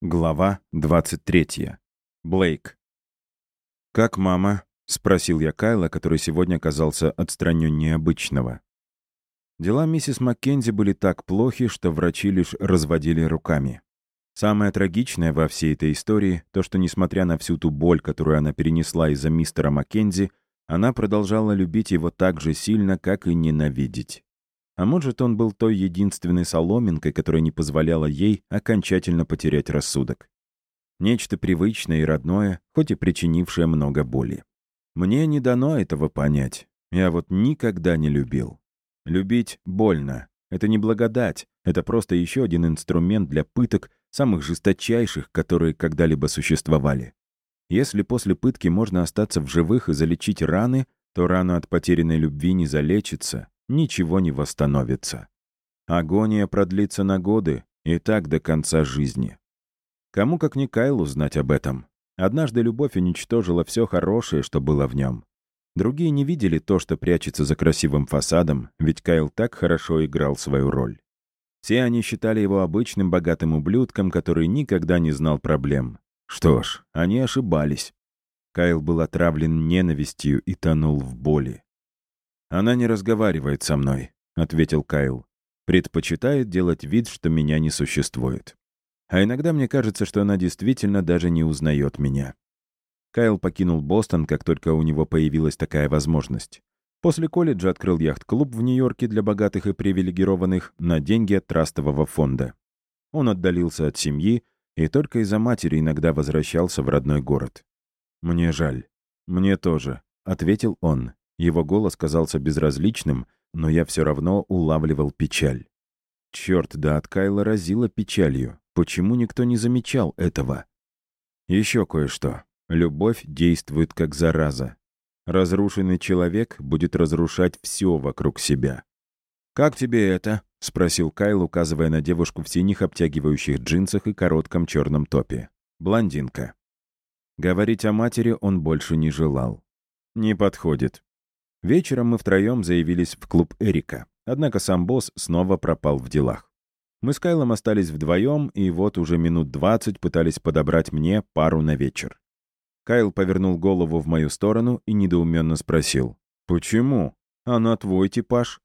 Глава 23. Блейк. «Как мама?» — спросил я Кайла, который сегодня оказался отстраненнее обычного. Дела миссис Маккензи были так плохи, что врачи лишь разводили руками. Самое трагичное во всей этой истории — то, что, несмотря на всю ту боль, которую она перенесла из-за мистера Маккензи, она продолжала любить его так же сильно, как и ненавидеть. А может, он был той единственной соломинкой, которая не позволяла ей окончательно потерять рассудок. Нечто привычное и родное, хоть и причинившее много боли. Мне не дано этого понять. Я вот никогда не любил. Любить больно. Это не благодать. Это просто еще один инструмент для пыток, самых жесточайших, которые когда-либо существовали. Если после пытки можно остаться в живых и залечить раны, то рану от потерянной любви не залечится, ничего не восстановится. Агония продлится на годы, и так до конца жизни. Кому как не Кайлу знать об этом. Однажды любовь уничтожила все хорошее, что было в нем. Другие не видели то, что прячется за красивым фасадом, ведь Кайл так хорошо играл свою роль. Все они считали его обычным богатым ублюдком, который никогда не знал проблем. Что ж, они ошибались. Кайл был отравлен ненавистью и тонул в боли. «Она не разговаривает со мной», — ответил Кайл. «Предпочитает делать вид, что меня не существует. А иногда мне кажется, что она действительно даже не узнает меня». Кайл покинул Бостон, как только у него появилась такая возможность. После колледжа открыл яхт-клуб в Нью-Йорке для богатых и привилегированных на деньги от трастового фонда. Он отдалился от семьи и только из-за матери иногда возвращался в родной город. «Мне жаль. Мне тоже», — ответил он. Его голос казался безразличным, но я все равно улавливал печаль. Черт, да от Кайла разило печалью. Почему никто не замечал этого? Еще кое-что. Любовь действует как зараза. Разрушенный человек будет разрушать все вокруг себя. «Как тебе это?» — спросил Кайл, указывая на девушку в синих обтягивающих джинсах и коротком черном топе. Блондинка. Говорить о матери он больше не желал. «Не подходит. Вечером мы втроем заявились в клуб Эрика, однако сам босс снова пропал в делах. Мы с Кайлом остались вдвоем, и вот уже минут двадцать пытались подобрать мне пару на вечер. Кайл повернул голову в мою сторону и недоуменно спросил. «Почему? Она твой типаж?»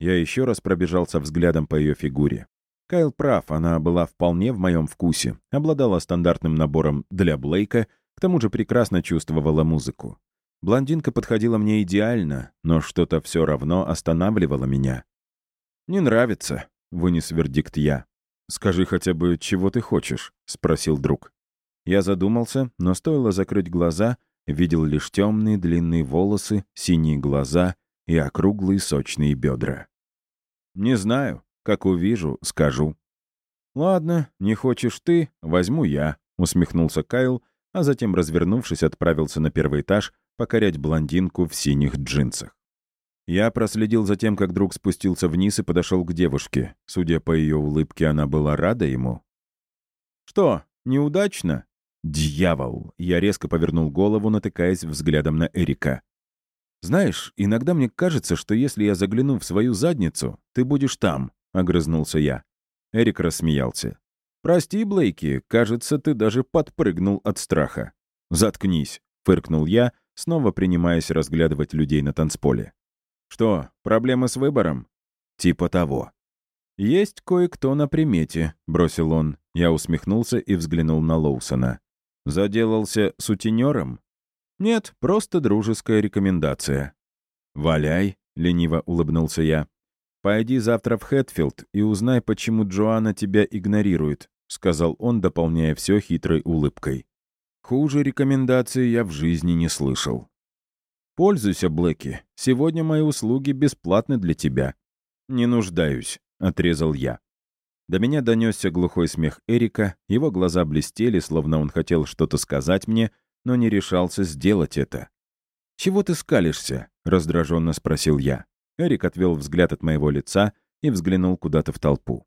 Я еще раз пробежался взглядом по ее фигуре. Кайл прав, она была вполне в моем вкусе, обладала стандартным набором для Блейка, к тому же прекрасно чувствовала музыку. Блондинка подходила мне идеально, но что-то все равно останавливало меня. «Не нравится», — вынес вердикт я. «Скажи хотя бы, чего ты хочешь?» — спросил друг. Я задумался, но стоило закрыть глаза, видел лишь темные длинные волосы, синие глаза и округлые сочные бедра. «Не знаю. Как увижу, скажу». «Ладно, не хочешь ты, возьму я», — усмехнулся Кайл, а затем, развернувшись, отправился на первый этаж, покорять блондинку в синих джинсах. Я проследил за тем, как друг спустился вниз и подошел к девушке. Судя по ее улыбке, она была рада ему. «Что, неудачно?» «Дьявол!» Я резко повернул голову, натыкаясь взглядом на Эрика. «Знаешь, иногда мне кажется, что если я загляну в свою задницу, ты будешь там», — огрызнулся я. Эрик рассмеялся. «Прости, Блейки, кажется, ты даже подпрыгнул от страха». «Заткнись», — фыркнул я, снова принимаясь разглядывать людей на танцполе. «Что, проблемы с выбором?» «Типа того». «Есть кое-кто на примете», — бросил он. Я усмехнулся и взглянул на Лоусона. «Заделался сутенером?» «Нет, просто дружеская рекомендация». «Валяй», — лениво улыбнулся я. «Пойди завтра в Хэтфилд и узнай, почему Джоанна тебя игнорирует», — сказал он, дополняя все хитрой улыбкой. Хуже рекомендации я в жизни не слышал. «Пользуйся, Блэки. Сегодня мои услуги бесплатны для тебя». «Не нуждаюсь», — отрезал я. До меня донесся глухой смех Эрика, его глаза блестели, словно он хотел что-то сказать мне, но не решался сделать это. «Чего ты скалишься?» — раздраженно спросил я. Эрик отвел взгляд от моего лица и взглянул куда-то в толпу.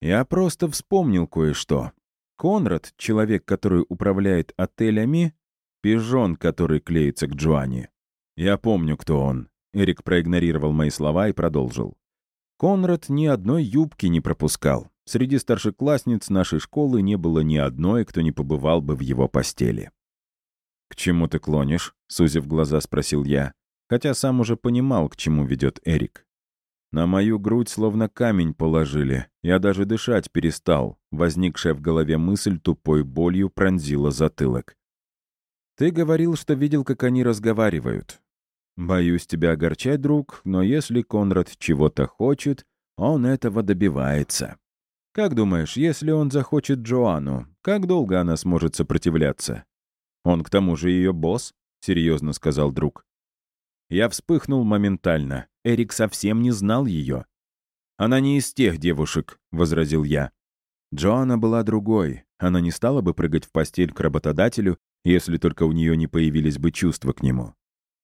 «Я просто вспомнил кое-что. Конрад, человек, который управляет отелями, пижон, который клеится к Джоанне. Я помню, кто он. Эрик проигнорировал мои слова и продолжил. Конрад ни одной юбки не пропускал. среди старшеклассниц нашей школы не было ни одной, кто не побывал бы в его постели. «К чему ты клонишь?» — сузив глаза, спросил я, хотя сам уже понимал, к чему ведет Эрик. На мою грудь словно камень положили. Я даже дышать перестал. Возникшая в голове мысль тупой болью пронзила затылок. «Ты говорил, что видел, как они разговаривают. Боюсь тебя огорчать, друг, но если Конрад чего-то хочет, он этого добивается. Как думаешь, если он захочет Джоанну, как долго она сможет сопротивляться? Он к тому же ее босс, серьезно сказал друг. Я вспыхнул моментально. Эрик совсем не знал ее. «Она не из тех девушек», — возразил я. Джоанна была другой. Она не стала бы прыгать в постель к работодателю, если только у нее не появились бы чувства к нему.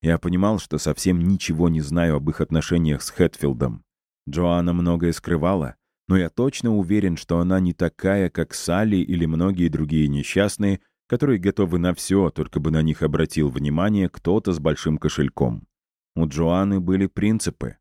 Я понимал, что совсем ничего не знаю об их отношениях с Хэтфилдом. Джоанна многое скрывала, но я точно уверен, что она не такая, как Салли или многие другие несчастные, которые готовы на все, только бы на них обратил внимание кто-то с большим кошельком. У Джоанны были принципы.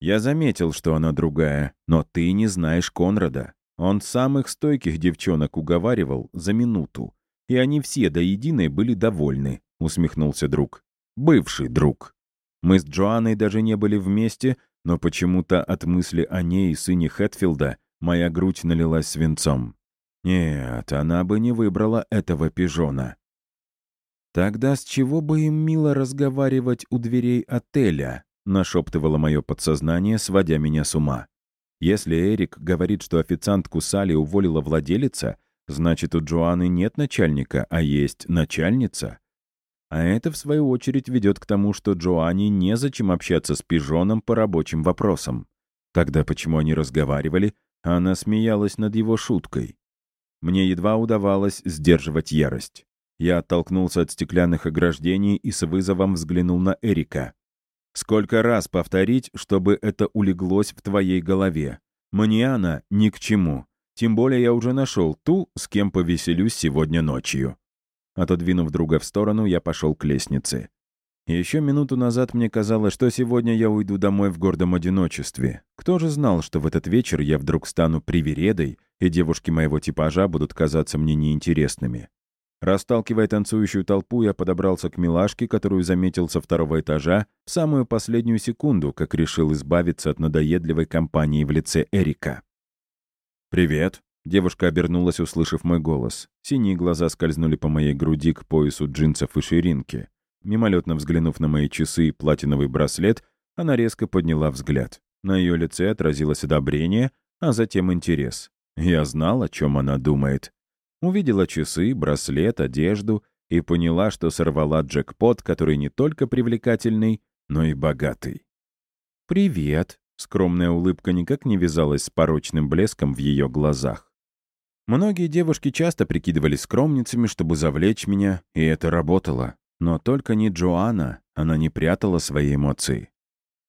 Я заметил, что она другая, но ты не знаешь Конрада. Он самых стойких девчонок уговаривал за минуту. И они все до единой были довольны, усмехнулся друг. Бывший друг. Мы с Джоанной даже не были вместе, но почему-то от мысли о ней и сыне Хэтфилда моя грудь налилась свинцом. Нет, она бы не выбрала этого пижона. «Тогда с чего бы им мило разговаривать у дверей отеля?» — нашептывало мое подсознание, сводя меня с ума. Если Эрик говорит, что официантку Салли уволила владелица, значит, у Джоанны нет начальника, а есть начальница. А это, в свою очередь, ведет к тому, что Джоанне незачем общаться с пижоном по рабочим вопросам. Тогда почему они разговаривали, а она смеялась над его шуткой? Мне едва удавалось сдерживать ярость. Я оттолкнулся от стеклянных ограждений и с вызовом взглянул на Эрика. «Сколько раз повторить, чтобы это улеглось в твоей голове? Мне она ни к чему. Тем более я уже нашел ту, с кем повеселюсь сегодня ночью». Отодвинув друга в сторону, я пошел к лестнице. Еще минуту назад мне казалось, что сегодня я уйду домой в гордом одиночестве. Кто же знал, что в этот вечер я вдруг стану привередой, и девушки моего типажа будут казаться мне неинтересными? Расталкивая танцующую толпу, я подобрался к милашке, которую заметил со второго этажа, в самую последнюю секунду, как решил избавиться от надоедливой компании в лице Эрика. «Привет!» — девушка обернулась, услышав мой голос. Синие глаза скользнули по моей груди к поясу джинсов и ширинки. Мимолетно взглянув на мои часы и платиновый браслет, она резко подняла взгляд. На ее лице отразилось одобрение, а затем интерес. Я знал, о чем она думает. Увидела часы, браслет, одежду и поняла, что сорвала джекпот, который не только привлекательный, но и богатый. «Привет», — скромная улыбка никак не вязалась с порочным блеском в ее глазах. Многие девушки часто прикидывались скромницами, чтобы завлечь меня, и это работало. Но только не Джоанна, она не прятала свои эмоции.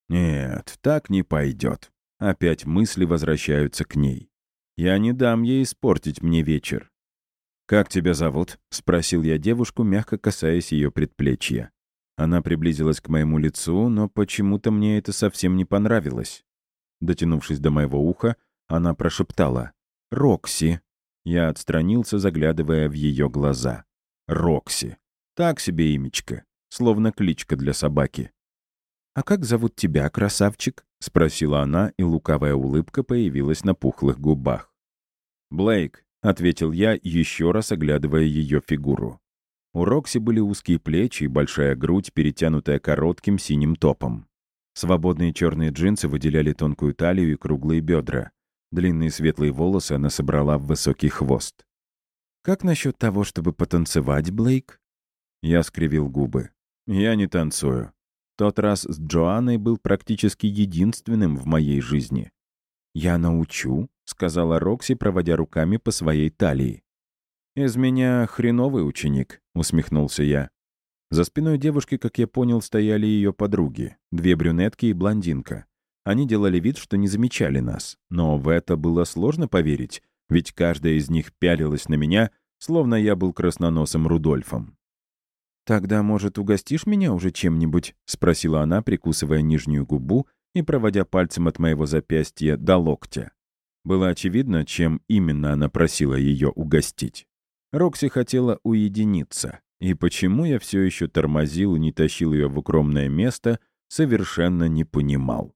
Нет, так не пойдет. Опять мысли возвращаются к ней. Я не дам ей испортить мне вечер. «Как тебя зовут?» — спросил я девушку, мягко касаясь ее предплечья. Она приблизилась к моему лицу, но почему-то мне это совсем не понравилось. Дотянувшись до моего уха, она прошептала «Рокси». Я отстранился, заглядывая в ее глаза. «Рокси. Так себе имечко, словно кличка для собаки». «А как зовут тебя, красавчик?» — спросила она, и лукавая улыбка появилась на пухлых губах. «Блейк», — ответил я, еще раз оглядывая ее фигуру. У Рокси были узкие плечи и большая грудь, перетянутая коротким синим топом. Свободные черные джинсы выделяли тонкую талию и круглые бедра. Длинные светлые волосы она собрала в высокий хвост. «Как насчет того, чтобы потанцевать, Блейк?» Я скривил губы. «Я не танцую. Тот раз с Джоанной был практически единственным в моей жизни. «Я научу», — сказала Рокси, проводя руками по своей талии. «Из меня хреновый ученик», — усмехнулся я. За спиной девушки, как я понял, стояли ее подруги, две брюнетки и блондинка. Они делали вид, что не замечали нас, но в это было сложно поверить, ведь каждая из них пялилась на меня, словно я был красноносым Рудольфом. «Тогда, может, угостишь меня уже чем-нибудь?» — спросила она, прикусывая нижнюю губу и проводя пальцем от моего запястья до локтя. Было очевидно, чем именно она просила ее угостить. Рокси хотела уединиться. И почему я все еще тормозил и не тащил ее в укромное место, совершенно не понимал.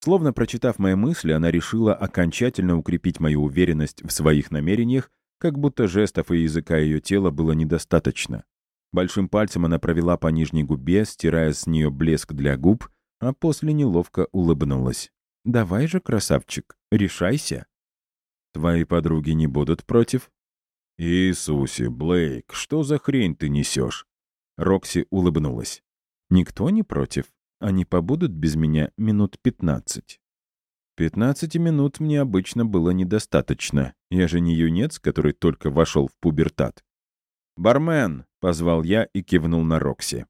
Словно прочитав мои мысли, она решила окончательно укрепить мою уверенность в своих намерениях, как будто жестов и языка ее тела было недостаточно. Большим пальцем она провела по нижней губе, стирая с нее блеск для губ, а после неловко улыбнулась. «Давай же, красавчик, решайся». «Твои подруги не будут против?» «Иисусе, Блейк, что за хрень ты несешь?» Рокси улыбнулась. «Никто не против. Они побудут без меня минут пятнадцать». Пятнадцати минут мне обычно было недостаточно. Я же не юнец, который только вошел в пубертат. «Бармен!» — позвал я и кивнул на Рокси.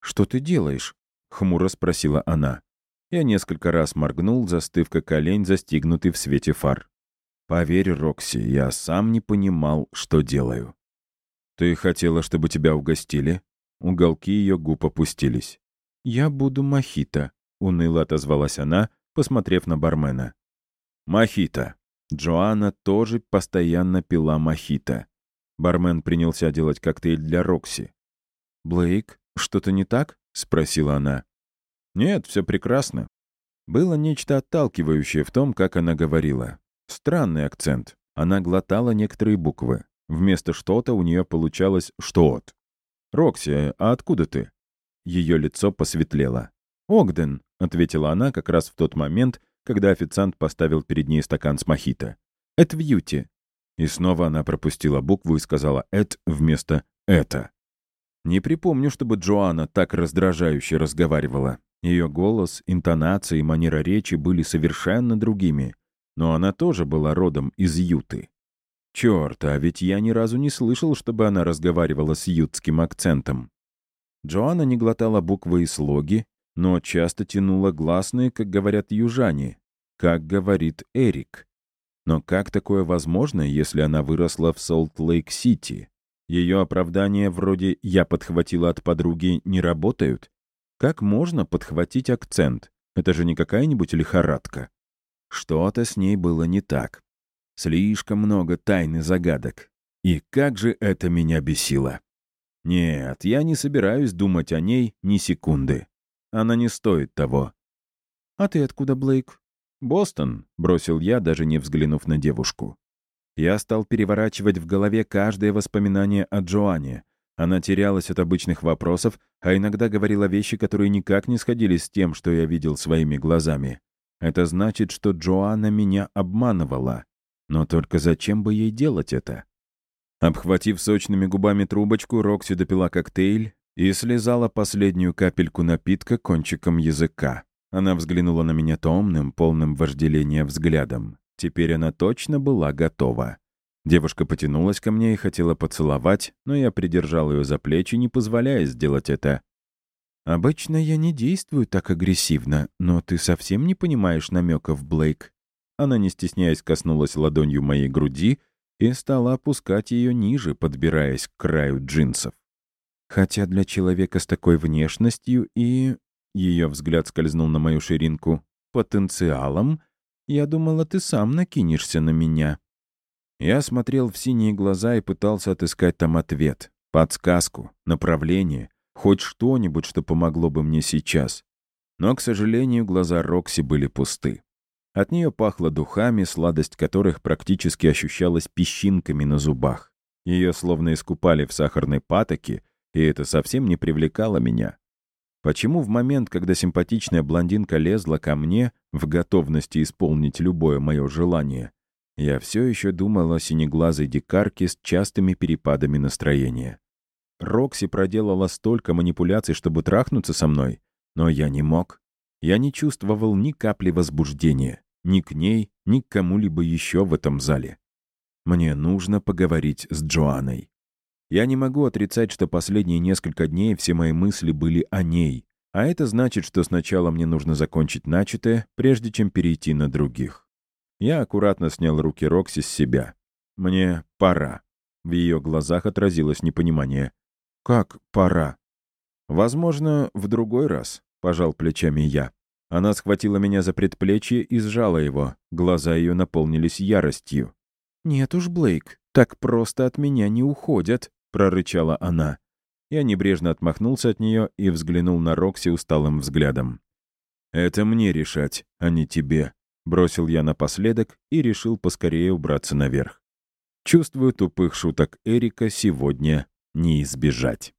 «Что ты делаешь?» — хмуро спросила она. Я несколько раз моргнул, застыв как олень, застигнутый в свете фар. Поверь, Рокси, я сам не понимал, что делаю. Ты хотела, чтобы тебя угостили? Уголки ее губ опустились. «Я буду мохито», — уныло отозвалась она, посмотрев на бармена. «Мохито». Джоанна тоже постоянно пила мохито. Бармен принялся делать коктейль для Рокси. «Блейк, что-то не так?» — спросила она. «Нет, все прекрасно». Было нечто отталкивающее в том, как она говорила. Странный акцент. Она глотала некоторые буквы. Вместо «что-то» у нее получалось «что-от». «Рокси, а откуда ты?» Ее лицо посветлело. «Огден», — ответила она как раз в тот момент, когда официант поставил перед ней стакан с мохито. «Это вьюти». И снова она пропустила букву и сказала «эт» вместо «это». Не припомню, чтобы Джоанна так раздражающе разговаривала. Ее голос, интонация и манера речи были совершенно другими но она тоже была родом из Юты. Черт, а ведь я ни разу не слышал, чтобы она разговаривала с ютским акцентом. Джоанна не глотала буквы и слоги, но часто тянула гласные, как говорят южане, как говорит Эрик. Но как такое возможно, если она выросла в Солт-Лейк-Сити? Ее оправдания вроде «я подхватила от подруги» не работают? Как можно подхватить акцент? Это же не какая-нибудь лихорадка. Что-то с ней было не так. Слишком много тайн и загадок. И как же это меня бесило. Нет, я не собираюсь думать о ней ни секунды. Она не стоит того. «А ты откуда, Блейк?» «Бостон», — бросил я, даже не взглянув на девушку. Я стал переворачивать в голове каждое воспоминание о Джоанне. Она терялась от обычных вопросов, а иногда говорила вещи, которые никак не сходились с тем, что я видел своими глазами. Это значит, что Джоанна меня обманывала. Но только зачем бы ей делать это? Обхватив сочными губами трубочку, Рокси допила коктейль и слезала последнюю капельку напитка кончиком языка. Она взглянула на меня томным, полным вожделения взглядом. Теперь она точно была готова. Девушка потянулась ко мне и хотела поцеловать, но я придержал ее за плечи, не позволяя сделать это. «Обычно я не действую так агрессивно, но ты совсем не понимаешь намеков, Блейк». Она, не стесняясь, коснулась ладонью моей груди и стала опускать ее ниже, подбираясь к краю джинсов. Хотя для человека с такой внешностью и... Ее взгляд скользнул на мою ширинку. «Потенциалом? Я думала, ты сам накинешься на меня». Я смотрел в синие глаза и пытался отыскать там ответ, подсказку, направление, Хоть что-нибудь, что помогло бы мне сейчас. Но, к сожалению, глаза Рокси были пусты. От нее пахло духами, сладость которых практически ощущалась песчинками на зубах. Ее словно искупали в сахарной патоке, и это совсем не привлекало меня. Почему в момент, когда симпатичная блондинка лезла ко мне в готовности исполнить любое мое желание, я все еще думал о синеглазой дикарке с частыми перепадами настроения? Рокси проделала столько манипуляций, чтобы трахнуться со мной, но я не мог. Я не чувствовал ни капли возбуждения, ни к ней, ни к кому-либо еще в этом зале. Мне нужно поговорить с Джоанной. Я не могу отрицать, что последние несколько дней все мои мысли были о ней, а это значит, что сначала мне нужно закончить начатое, прежде чем перейти на других. Я аккуратно снял руки Рокси с себя. Мне пора. В ее глазах отразилось непонимание. «Как пора?» «Возможно, в другой раз», — пожал плечами я. Она схватила меня за предплечье и сжала его. Глаза ее наполнились яростью. «Нет уж, Блейк, так просто от меня не уходят», — прорычала она. Я небрежно отмахнулся от нее и взглянул на Рокси усталым взглядом. «Это мне решать, а не тебе», — бросил я напоследок и решил поскорее убраться наверх. Чувствую, тупых шуток Эрика сегодня не избежать.